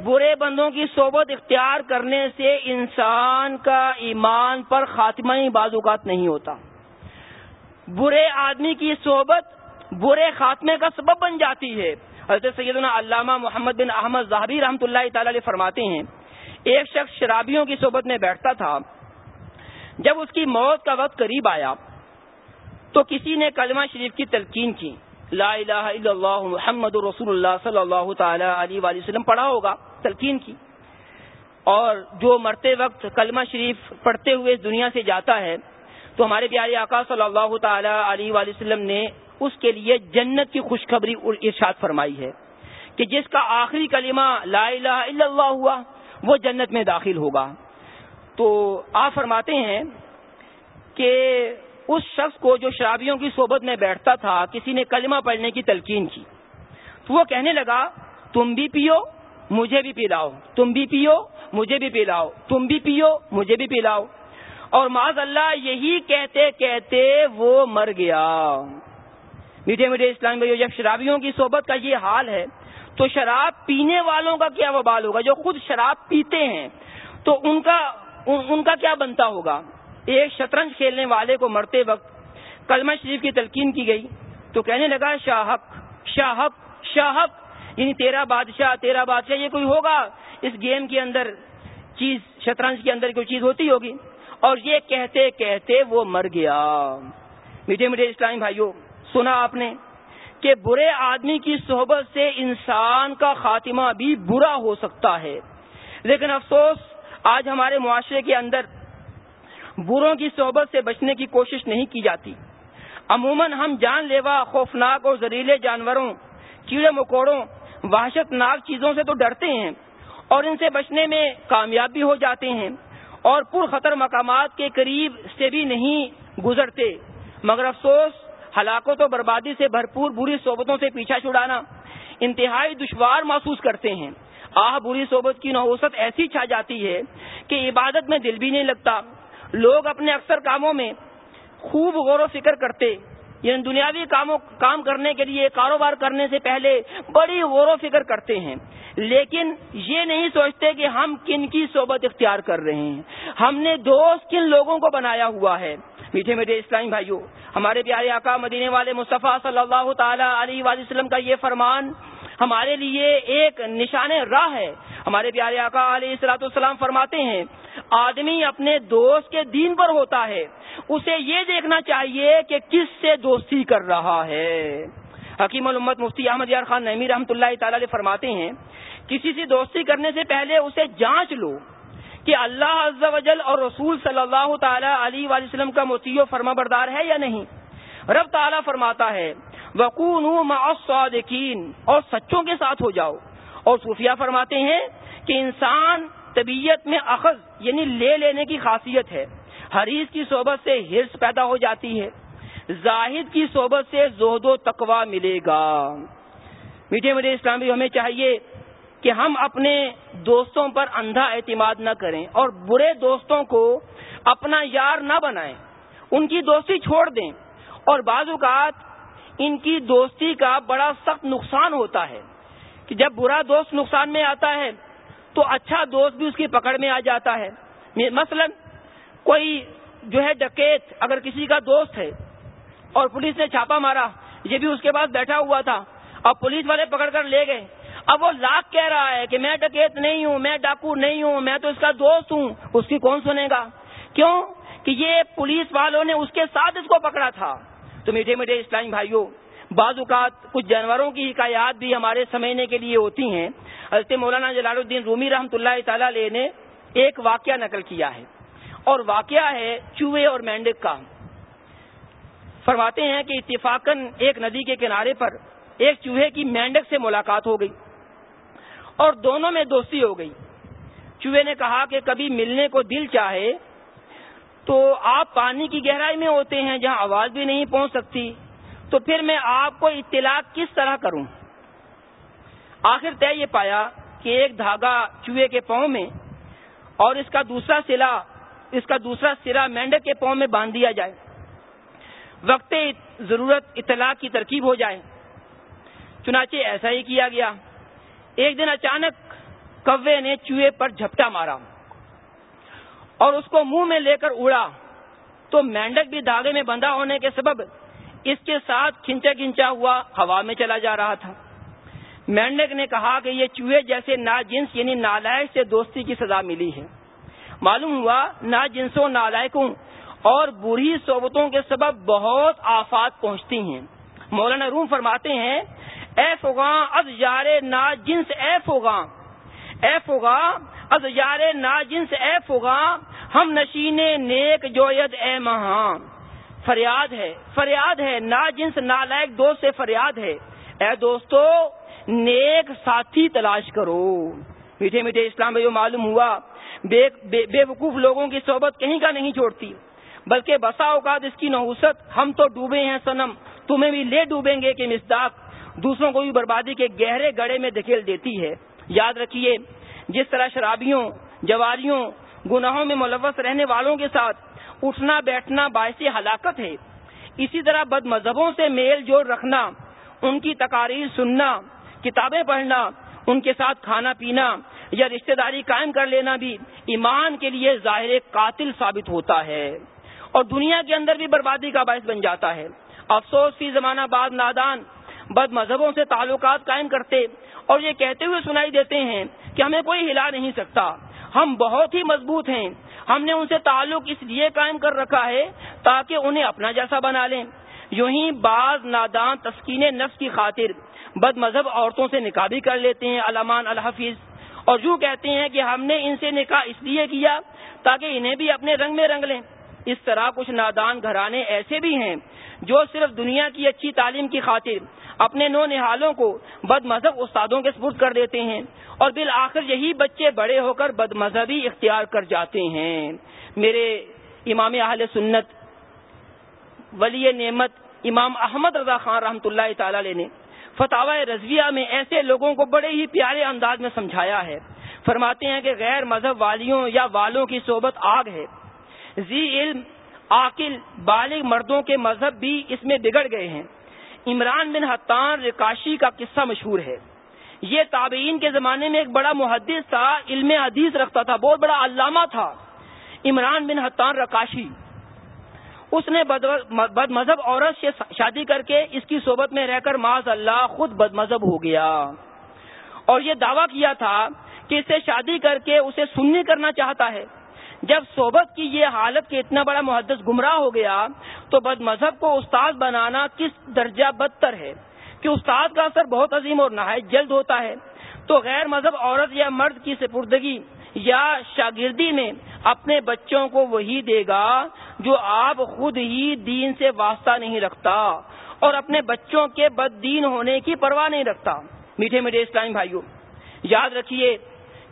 برے بندوں کی صحبت اختیار کرنے سے انسان کا ایمان پر خاتمہ بعض اوقات نہیں ہوتا۔ برے آدمی کی صحبت برے خاتمے کا سبب بن جاتی ہے۔ حضرت سیدنا علامہ محمد بن احمد ظہبی رحمۃ اللہ تعالی فرماتے ہیں، ایک شخص شرابیوں کی صحبت میں بیٹھتا تھا، جب اس کی موت کا وقت قریب آیا، تو کسی نے کلمہ شریف کی تلقین کی۔ لا الہ الا اللہ محمد رسول اللہ صلی اللہ تعالی علیہ وآلہ وسلم پڑھا ہوگا، تلقین کی۔ اور جو مرتے وقت کلمہ شریف پڑھتے ہوئے دنیا سے جاتا ہے، تو ہمارے پیارے آقا صلی اللہ تعالی علیہ وآلہ وسلم نے اس کے لیے جنت کی خوشخبری ارشاد فرمائی ہے کہ جس کا آخری کلمہ لا الہ الا اللہ ہوا، وہ جنت میں داخل ہوگا۔ تو آپ فرماتے ہیں کہ اس شخص کو جو شرابیوں کی صحبت میں بیٹھتا تھا، کسی نے کلمہ پڑھنے کی تلقین کی۔ تو وہ کہنے لگا، تم بھی پیو، مجھے بھی پلاؤ۔ تم بھی پیو، مجھے بھی پلاؤ۔ تم بھی پیو، مجھے بھی پلاؤ۔ اور معذ اللہ یہی کہتے کہتے وہ مر گیا۔ میٹھے میٹھے اسلام بھائی جب شرابیوں کی صحبت کا یہ حال ہے، تو شراب پینے والوں کا کیا وبال ہوگا؟ جو خود شراب پیتے ہیں، تو ان کا ان کا کیا بنتا ہوگا؟ ایک شطرنج کھیلنے والے کو مرتے وقت کلمہ شریف کی تلقین کی گئی، تو کہنے لگا شاہق شاہق شاہق یعنی تیرا بادشاہ تیرا بادشاہ، یہ کوئی ہوگا؟ اس گیم کے اندر چیز، شطرنج کے اندر کوئی چیز ہوتی ہوگی؟ اور یہ کہتے کہتے وہ مر گیا۔ میٹھے میٹھے اسلامی بھائیوں سنا آپ نے کہ برے آدمی کی صحبت سے انسان کا خاتمہ بھی برا ہو سکتا ہے۔ لیکن افسوس، آج ہمارے معاشرے کے اندر بروں کی صحبت سے بچنے کی کوشش نہیں کی جاتی۔ عموماً ہم جان لیوا خوفناک اور زہریلے جانوروں، کیڑے مکوڑوں وحشت ناک چیزوں سے تو ڈرتے ہیں اور ان سے بچنے میں کامیاب بھی ہو جاتے ہیں اور پر خطر مقامات کے قریب سے بھی نہیں گزرتے۔ مگر افسوس ہلاکت و بربادی سے بھرپور بری صحبتوں سے پیچھا چھڑانا انتہائی دشوار محسوس کرتے ہیں۔ آہ، بری صحبت کی نوسط ایسی چھا جاتی ہے کہ عبادت میں دل بھی نہیں لگتا۔ لوگ اپنے اکثر کاموں میں خوب غور و فکر کرتے یعنی دنیاوی کاموں، کام کرنے کے لیے، کاروبار کرنے سے پہلے بڑی غور و فکر کرتے ہیں۔ لیکن یہ نہیں سوچتے کہ ہم کن کی صحبت اختیار کر رہے ہیں۔ ہم نے دوست کن لوگوں کو بنایا ہوا ہے۔ میٹھے میٹھے اسلامی بھائیوں ہمارے پیارے آقا مدینے والے مصطفیٰ صلی اللہ تعالی علیہ وسلم کا یہ فرمان، ہمارے لیے ایک نشان راہ ہے۔ ہمارے پیارے آقا علیہ السلاۃ السلام فرماتے ہیں، آدمی اپنے دوست کے دین پر ہوتا ہے، اسے یہ دیکھنا چاہیے کہ کس سے دوستی کر رہا ہے۔ حکیم الامت مفتی احمد یار خان نعمی رحمۃ اللہ تعالی علیہ فرماتے ہیں، کسی سے دوستی کرنے سے پہلے اسے جانچ لو۔ کہ اللہ عز و جل اور رسول صلی اللہ تعالی علیہ وسلم کا متی و فرما بردار ہے یا نہیں؟ رب تعالیٰ فرماتا ہے وقون اور سچوں کے ساتھ ہو جاؤ۔ اور صوفیہ فرماتے ہیں کہ انسان طبیعت میں اخذ یعنی لے لینے کی خاصیت ہے۔ حریث کی صحبت سے ہرس پیدا ہو جاتی ہے۔ زاہد کی صحبت سے زہد و تقوا ملے گا۔ میٹھے میٹھے اسلامی ہمیں چاہیے کہ ہم اپنے دوستوں پر اندھا اعتماد نہ کریں اور برے دوستوں کو اپنا یار نہ بنائیں، ان کی دوستی چھوڑ دیں۔ اور بعض اوقات ان کی دوستی کا بڑا سخت نقصان ہوتا ہے کہ جب برا دوست نقصان میں آتا ہے تو اچھا دوست بھی اس کی پکڑ میں آ جاتا ہے۔ مثلا کوئی جو ہے ڈکیت اگر کسی کا دوست ہے اور پولیس نے چھاپا مارا، یہ بھی اس کے پاس بیٹھا ہوا تھا، اب پولیس والے پکڑ کر لے گئے۔ اب وہ لاکھ کہہ رہا ہے کہ میں ڈکیت نہیں ہوں، میں ڈاکو نہیں ہوں، میں تو اس کا دوست ہوں۔ اس کی کون سنے گا؟ کیوں؟ کہ یہ پولیس والوں نے اس کے ساتھ اس کو پکڑا تھا۔ تو میٹھے میٹھے اسلامی بھائیوں، بعض اوقات کچھ جانوروں کی حکایات بھی ہمارے سمجھنے کے لیے ہوتی ہیں۔ حضرت مولانا جلال الدین رومی رحمۃ اللہ تعالی علیہ نے ایک واقعہ نقل کیا ہے۔ اور واقعہ ہے چوہے اور مینڈک کا۔ فرماتے ہیں کہ اتفاقن ایک ندی کے کنارے پر ایک چوہے کی مینڈک سے ملاقات ہو گئی۔ اور دونوں میں دوستی ہو گئی۔ چوہے نے کہا کہ کبھی ملنے کو دل چاہے تو آپ پانی کی گہرائی میں ہوتے ہیں جہاں آواز بھی نہیں پہنچ سکتی۔ تو پھر میں آپ کو اطلاع کس طرح کروں؟ آخر طے یہ پایا کہ ایک دھاگا چوہے کے پاؤں میں اور اس کا دوسرا سلا، اس کا دوسرا سرا مینڈک کے پاؤں میں باندھ دیا جائے۔ وقت ضرورت اطلاع کی ترکیب ہو جائے۔ چنانچہ ایسا ہی کیا گیا۔ ایک دن اچانک کوے نے چوہے پر جھپٹا مارا اور اس کو منہ میں لے کر اڑا تو مینڈک بھی دھاگے میں بندھا ہونے کے سبب اس کے ساتھ کھنچا کھنچا ہوا ہوا میں چلا جا رہا تھا۔ مینڈک نے کہا کہ یہ چوہے جیسے نا جنس یعنی نالائق سے دوستی کی سزا ملی ہے۔ معلوم ہوا نا جنسوں نالائکوں اور بری صحبتوں کے سبب بہت آفات پہنچتی ہیں۔ مولانا روم فرماتے ہیں اے فغاں از یار نا جنس اے فغاں اے فغاں از یار نا جنس اے فغاں ہم نشین نیک جوید اے مہاں فریاد ہے فریاد ہے نا جنس نالائق دوست سے فریاد ہے۔ اے دوستو نیک ساتھی تلاش کرو۔ میٹھے میٹھے اسلام میں جو معلوم ہوا بے بے, بے وقوف لوگوں کی صحبت کہیں کا نہیں چھوڑتی۔ بلکہ بسا اوقات اس کی نحوست ہم تو ڈوبے ہیں سنم تمہیں بھی لے ڈوبیں گے کہ مصداق۔ دوسروں کو بھی بربادی کے گہرے گڑے میں دکھیل دیتی ہے۔ یاد رکھیے، جس طرح شرابیوں، جواریوں، گناہوں میں ملوث رہنے والوں کے ساتھ اٹھنا بیٹھنا باعث ہلاکت ہے۔ اسی طرح بد مذہبوں سے میل جوڑ رکھنا، ان کی تقاریر سننا، کتابیں پڑھنا، ان کے ساتھ کھانا پینا یا رشتہ داری قائم کر لینا بھی ایمان کے لیے ظاہر قاتل ثابت ہوتا ہے۔ اور دنیا کے اندر بھی بربادی کا باعث بن جاتا ہے۔ افسوس، فی زمانہ بعد نادان بد مذہبوں سے تعلقات قائم کرتے اور یہ کہتے ہوئے سنائی دیتے ہیں کہ ہمیں کوئی ہلا نہیں سکتا۔ ہم بہت ہی مضبوط ہیں۔ ہم نے ان سے تعلق اس لیے قائم کر رکھا ہے تاکہ انہیں اپنا جیسا بنا لیں۔ یوں ہی بعض نادان تسکین نفس کی خاطر بد مذہب عورتوں سے نکاح بھی کر لیتے ہیں علامان الحفیظ۔ اور یوں کہتے ہیں کہ ہم نے ان سے نکاح اس لیے کیا تاکہ انہیں بھی اپنے رنگ میں رنگ لیں۔ اس طرح کچھ نادان گھرانے ایسے بھی ہیں جو صرف دنیا کی اچھی تعلیم کی خاطر اپنے نو نہالوں کو بد مذہب استادوں کے سپرد کر دیتے ہیں اور بالآخر یہی بچے بڑے ہو کر بد مذہبی اختیار کر جاتے ہیں۔ میرے امام اہل سنت ولی نعمت امام احمد رضا خان رحمۃ اللہ تعالی نے فتح رضویہ میں ایسے لوگوں کو بڑے ہی پیارے انداز میں سمجھایا ہے۔ فرماتے ہیں کہ غیر مذہب والیوں یا والوں کی صحبت آگ ہے۔ زی علم، عاقل، بالغ مردوں کے مذہب بھی اس میں بگڑ گئے ہیں۔ عمران بن حتان رکاشی کا قصہ مشہور ہے۔ یہ تابعین کے زمانے میں ایک بڑا محدث تھا، علم حدیث رکھتا تھا، بہت بڑا علامہ تھا۔ عمران بن حتان رکاشی۔ اس نے بد مذہب عورت سے شادی کر کے اس کی صحبت میں رہ کر معاذ اللہ خود بد مذہب ہو گیا۔ اور یہ دعویٰ کیا تھا کہ اسے شادی کر کے اسے سننی کرنا چاہتا ہے۔ جب صحبت کی یہ حالت کہ اتنا بڑا محدث گمراہ ہو گیا تو بد مذہب کو استاد بنانا کس درجہ بدتر ہے کہ استاد کا اثر بہت عظیم اور نہایت جلد ہوتا ہے۔ تو غیر مذہب عورت یا مرد کی سپردگی یا شاگردی میں اپنے بچوں کو وہی دے گا جو آپ خود ہی دین سے واسطہ نہیں رکھتا اور اپنے بچوں کے بد دین ہونے کی پرواہ نہیں رکھتا۔ میٹھے میٹھے اسلام بھائیوں، یاد رکھیے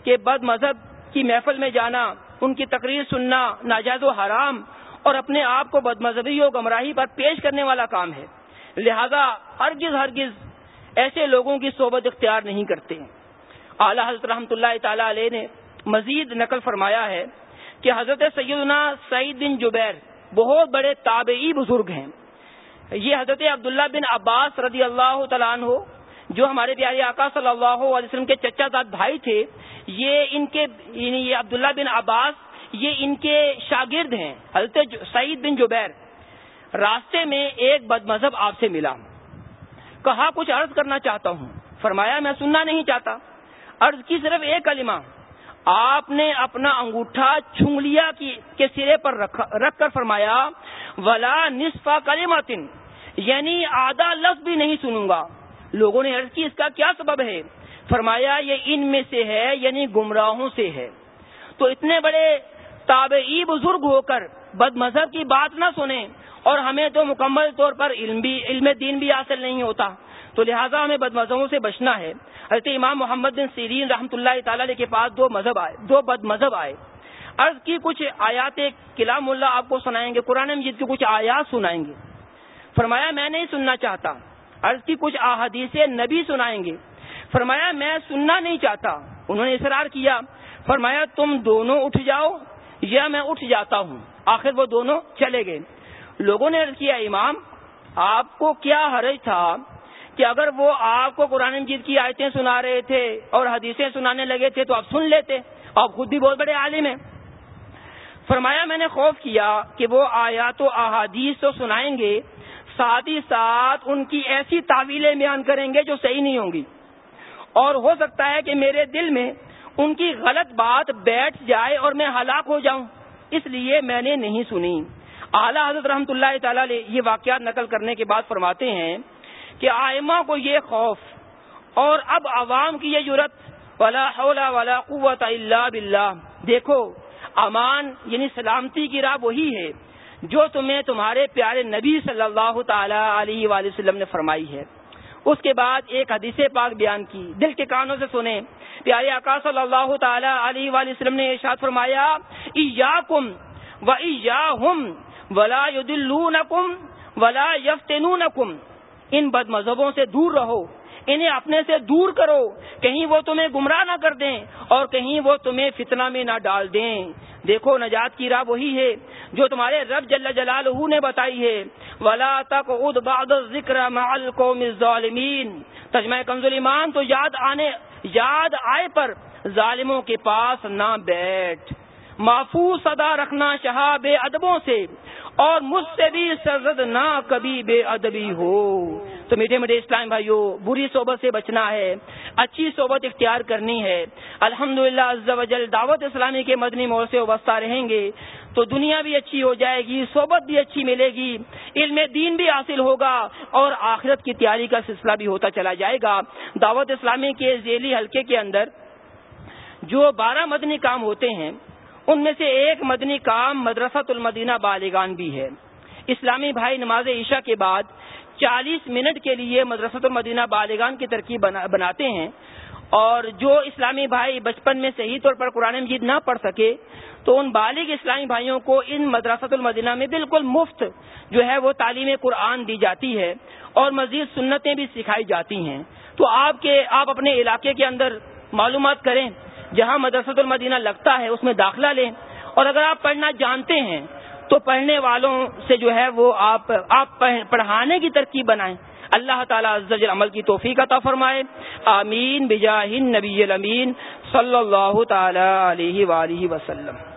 کہ بد مذہب کی محفل میں جانا، ان کی تقریر سننا ناجائز و حرام اور اپنے آپ کو بد مذہبی و گمراہی پر پیش کرنے والا کام ہے۔ لہذا ہرگز ہرگز ایسے لوگوں کی صحبت اختیار نہیں کرتے۔ اعلی حضرت رحمۃ اللہ تعالی علیہ نے مزید نقل فرمایا ہے کہ حضرت سیدنا سعید بن جبیر بہت بڑے تابعی بزرگ ہیں۔ یہ حضرت عبداللہ بن عباس رضی اللہ تعالیٰ عنہ جو ہمارے پیارے آقا صلی اللہ علیہ وسلم کے چچا زاد بھائی تھے، یہ ان کے یعنی یہ عبداللہ بن عباس، یہ ان کے شاگرد ہیں، حضرت سعید بن جبیر۔ راستے میں ایک بد مذہب آپ سے ملا۔ کہا، کچھ عرض کرنا چاہتا ہوں۔ فرمایا، میں سننا نہیں چاہتا۔ عرض کی صرف ایک کلمہ۔ آپ نے اپنا انگوٹھا چنگلیا کے سرے پر رکھ کر فرمایا، ولا نصفا کلیماتن یعنی آدھا لفظ بھی نہیں سنوں گا۔ لوگوں نے عرض کی، اس کا کیا سبب ہے؟ فرمایا، یہ ان میں سے ہے یعنی گمراہوں سے ہے۔ تو اتنے بڑے تابعی بزرگ ہو کر بد مذہب کی بات نہ سنیں اور ہمیں تو مکمل طور پر علم بھی، علم دین بھی حاصل نہیں ہوتا۔ تو لہٰذا ہمیں بد مذہبوں سے بچنا ہے۔ حضرت امام محمد بن سیرین رحمۃ اللہ تعالی کے پاس دو مذہب آئے، دو بد مذہب آئے۔ عرض کی کچھ آیات کلام اللہ آپ کو سنائیں گے، قرآن مجید کی کچھ آیات سنائیں گے۔ فرمایا، میں نہیں سننا چاہتا۔ عرض کی کچھ احادیث نبی سنائیں گے۔ فرمایا، میں سننا نہیں چاہتا۔ انہوں نے اصرار کیا۔ فرمایا، تم دونوں اٹھ جاؤ یا میں اٹھ جاتا ہوں۔ آخر وہ دونوں چلے گئے۔ لوگوں نے عرض کیا، امام، آپ کو کیا حرج تھا کہ اگر وہ آپ کو قرآن مجید کی آیتیں سنا رہے تھے اور حدیثیں سنانے لگے تھے تو آپ سن لیتے؟ آپ خود بھی بہت بڑے عالم ہیں۔ فرمایا، میں نے خوف کیا کہ وہ آیات و احادیث تو سنائیں گے ساتھ ہی ساتھ ان کی ایسی تعویلیں بیان کریں گے جو صحیح نہیں ہوں گی۔ اور ہو سکتا ہے کہ میرے دل میں ان کی غلط بات بیٹھ جائے اور میں ہلاک ہو جاؤں۔ اس لیے میں نے نہیں سنی۔ اعلیٰ حضرت رحمۃ اللہ تعالی یہ واقعات نقل کرنے کے بعد فرماتے ہیں کہ آئمہ کو یہ خوف اور اب عوام کی یہ ضرورت ولا حول ولا قوت الا باللہ۔ دیکھو، امان یعنی سلامتی کی راہ وہی ہے۔ جو تمہیں تمہارے پیارے نبی صلی اللہ تعالی علیہ وآلہ وسلم نے فرمائی ہے۔ اس کے بعد ایک حدیث پاک بیان کی۔ دل کے کانوں سے سنیں۔ پیارے آقا صلی اللہ تعالی علیہ وآلہ وسلم نے ارشاد فرمایا، ایاکم و ایاہم ولا یدلونکم ولا یفتنونکم۔ ان بد مذہبوں سے دور رہو۔ انہیں اپنے سے دور کرو۔ کہیں وہ تمہیں گمراہ نہ کر دیں اور کہیں وہ تمہیں فتنہ میں نہ ڈال دیں۔ دیکھو، نجات کی راہ وہی ہے جو تمہارے رب جل جلال نے بتائی ہے۔ ولا تک اد باد ذکر القوم ظالمین تجمہ کنز ایمان تو یاد آنے، یاد آئے پر ظالموں کے پاس نہ بیٹھ۔ محفوظ صدا رکھنا شہاب ادبوں سے اور مجھ سے بھی سرزد نہ کبھی بے ادبی ہو۔ تو میٹھے میٹھے اسلام بھائیوں بری صحبت سے بچنا ہے، اچھی صحبت اختیار کرنی ہے۔ الحمد للہ دعوت اسلامی کے مدنی مور سے وابستہ رہیں گے۔ تو دنیا بھی اچھی ہو جائے گی، صحبت بھی اچھی ملے گی، علم دین بھی حاصل ہوگا اور آخرت کی تیاری کا سلسلہ بھی ہوتا چلا جائے گا۔ دعوت اسلامی کے ذیلی حلقے کے اندر جو بارہ مدنی کام ہوتے ہیں، ان میں سے ایک مدنی کام مدرسۃ المدینہ بالغان بھی ہے۔ اسلامی بھائی نماز عشاء کے بعد چالیس منٹ کے لیے مدرسۃ المدینہ بالغان کی ترکیب بناتے ہیں اور جو اسلامی بھائی بچپن میں صحیح طور پر قرآن مجید نہ پڑھ سکے تو ان بالغ اسلامی بھائیوں کو ان مدرسۃ المدینہ میں بالکل مفت جو ہے وہ تعلیم قرآن دی جاتی ہے اور مزید سنتیں بھی سکھائی جاتی ہیں۔ تو آپ کے آپ اپنے علاقے کے اندر معلومات کریں، جہاں مدرسۃ المدینہ لگتا ہے اس میں داخلہ لیں اور اگر آپ پڑھنا جانتے ہیں تو پڑھنے والوں سے جو ہے وہ آپ آپ پڑھانے کی ترکیب بنائیں۔ اللہ تعالیٰ عمل کی توفیق عطا فرمائے۔ آمین، بجاہ نبی الامین، صلی اللہ تعالی علیہ وآلہ وسلم۔